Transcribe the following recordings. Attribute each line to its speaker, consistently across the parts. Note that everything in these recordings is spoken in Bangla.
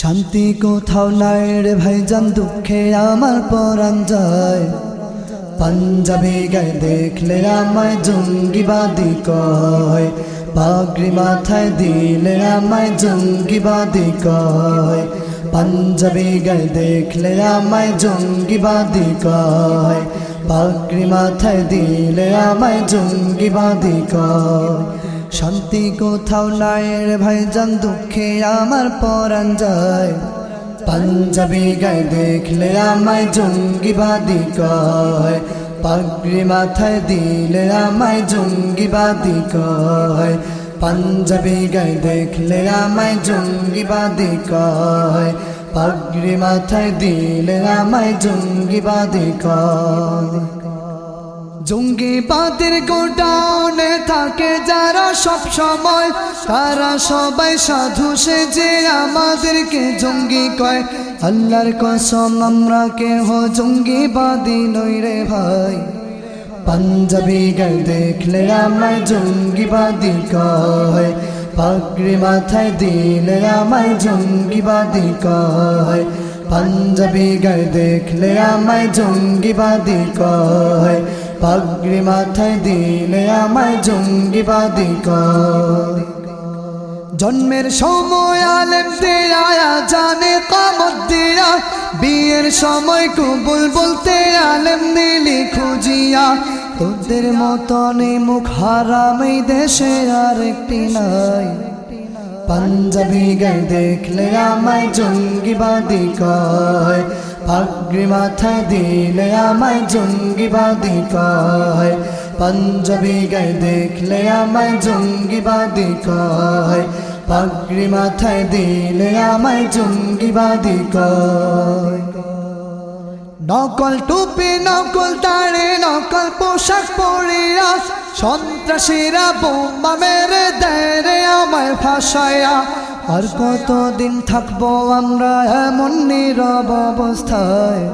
Speaker 1: শান্তি কোথাও নাই রে ভাইজান, দুঃখে আমার পরাণ যায় পাঞ্জাবি গায়ে দেখলে আমায় জঙ্গিবাদী কয়। পাগড়ি মাথায় দিলে আমায় জঙ্গিবাদী কয়। পাঞ্জাবি গায়ে দেখলে আমায় জঙ্গিবাদী কয়। পাগড়ি মাথায় দিলে আমায় জঙ্গিবাদী কয়। শান্তি কোথাও নাই রে ভাইজান, দুঃখে আমার পরাণ যায় পাঞ্জাবি গায়ে দেখলে আমায় জঙ্গিবাদী কয়। পাগড়ি মাথায় দিলে আমায় জঙ্গিবাদী কয়। পাঞ্জাবি গায়ে দেখলে আমায় জঙ্গিবাদী কয়। পাগড়ি মাথায় দিলে আমায় জঙ্গিবাদী কয়। জঙ্গিবাদের গোডাউনে থাকে যারা সব সময়। তারা সবাই সাধু সেজে আমাদেরকে জঙ্গি কয়। আল্লাহর কসম, আমরা কেহ জঙ্গিবাদী নই রে ভাই। পাঞ্জাবি গায়ে দেখলে আমায় জঙ্গিবাদী কয়। পাগড়ি মাথায় দিলে আমায় জঙ্গিবাদী কয়। পাঞ্জাবি গায়ে দেখলে আমায় জঙ্গিবাদী কয়। পাগড়ি মাথায় দিলে আমায় জঙ্গিবাদী কয় জন্মের সময় আলেম দেয়া জানে কামত বিয়ের সময় কবুল বলতে আলেম দিলি খুঁজিয়া। তোদের মতন মুখ হারাম দেশে আর একটি নাই। পাঞ্জাবি গায়ে দেখলে আমায় জঙ্গিবাদী কয় পাগড়ি মাথায় দিলে আমায় জঙ্গিবাদী কয় পাঞ্জাবি গায়ে দেখলে আমায় জঙ্গিবাদী কয় পাগড়ি মাথায় দিলে আমায় জঙ্গিবাদী কয় নকল টুপি নকল তাড়ে নকল পোশাক পরিয়া সন্ত্রাসীরা বোমা মেরে দেয় রে আমায় ফাঁসায়া আর কতদিন থাকব আমরা এমন নীরব অবস্থায়?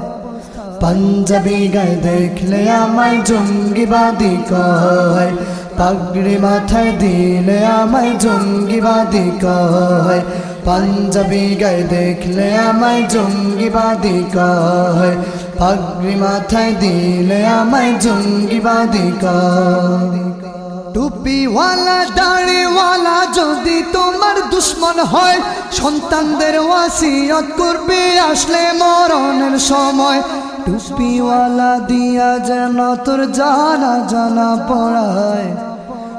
Speaker 1: পাঞ্জাবি গায়ে দেখলে আমায় জঙ্গিবাদী কয়। পাগড়ি মাথায় দিলে আমায় জঙ্গিবাদী কয়। পাঞ্জাবি গায়ে দেখলে আমায় জঙ্গিবাদী কয়। পাগড়ি মাথায় দিলে আমায় জঙ্গিবাদী কয়। টুপিওয়ালা, দাড়িওয়ালা, যদি তোমার দুশ্মন হয়, সন্তানদের ওয়াসিয়ত করবে। আসলে মরণের সময় টুপিওয়ালা দিয়া যেন তোর জানা জানা পড়ায়।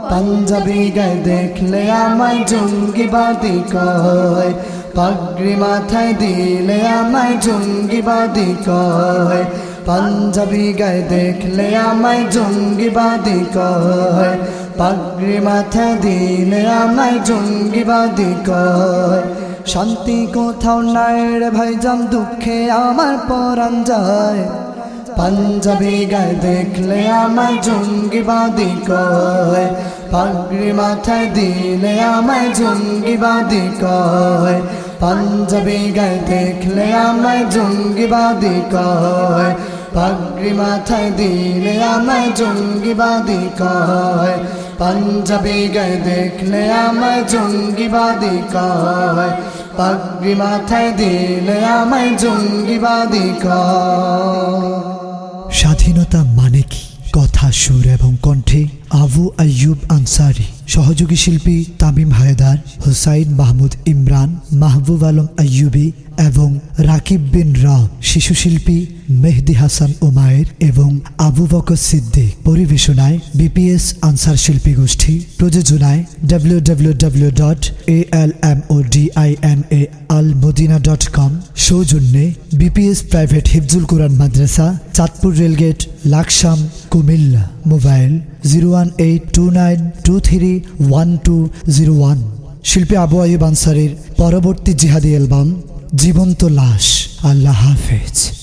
Speaker 1: পাঞ্জাবি গায়ে দেখলে আমায় জঙ্গিবাদী কয়। পাগড়ি মাথায় দিলে আমায় জঙ্গিবাদী কয়। পাঞ্জাবি গায়ে দেখলে আমায় জঙ্গিবাদী কয়। পাগড়ি মাথায় দিলে আমায় জঙ্গিবাদী কয়। শান্তি কোথাও নাই রে ভাইজান, দুঃখে আমার পরাণ যায়। পাঞ্জাবি গায়ে দেখলে আমায় জঙ্গিবাদী কয়। পাগড়ি মাথায় দিলে আমায় জঙ্গিবাদী কয়। পাঞ্জাবি গায়ে দেখলে আমায় জঙ্গিবাদী কয়। পাগড়ি মাথায় দিলে আমায় জঙ্গিবাদী কয়। পাঞ্জাবি গায়ে দেখলে আমায় জঙ্গিবাদী কয়। পাগড়ি মাথায় দিলে আমায় জঙ্গিবাদী কয়।
Speaker 2: স্বাধীনতা মানে কি? কথা সুর এবং কণ্ঠে আবু আয়ুব আনসারি। সহযোগী শিল্পী তামিম হায়দার, হুসাইন মাহমুদ ইমরান, মাহবুব আলম আয়ুবী এবং রাকিব বিন রাও শিশু শিল্পী মেহদি হাসান ওমায়ের এবং আবু বকর সিদ্দিক। পরিবেশনায় বিপিএস আনসার শিল্পী গোষ্ঠী। প্রযোজনায় W W W dot A L M O D I N A Al Madina dot com সৌজন্যে BPS private Hifzul Quran Madrasa, Chandpur rail gate, Laksam, Comilla. Mobile zero one eight two nine two three one two zero one. শিল্পী আবু আইব আনসারির পরবর্তী জিহাদি অ্যালবাম, জীবন্ত লাশ। আল্লাহ হাফেজ।